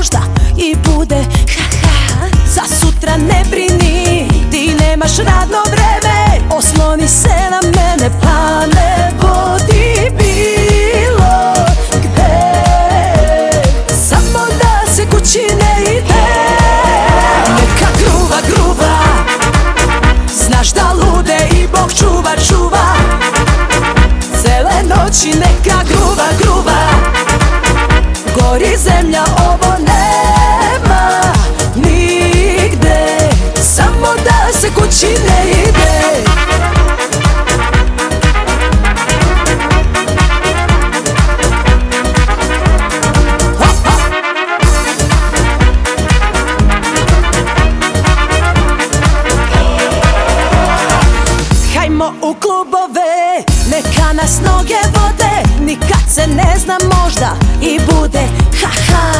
možda i bude. Ha-ha Za sutra ne brini, ti nemaš radno vreme. Osloni se na mene pa ne bodi bilo gde. Samo da se kući ne ide. Neka gruva, gruva. Znaš da lude i Bog čuva, čuva. Cele noći neka gruva, gruva. Gori zemlja ovo u klubove, neka nas noge vode Nikad se ne zna možda i bude Haha, za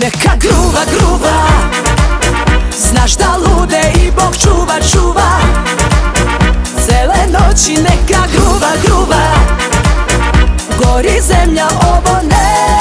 Neka gruva, gruva Znaš da lude i Bog čuva, čuva. Cele noći neka gruva, gruva. Gori zemlja ovo nema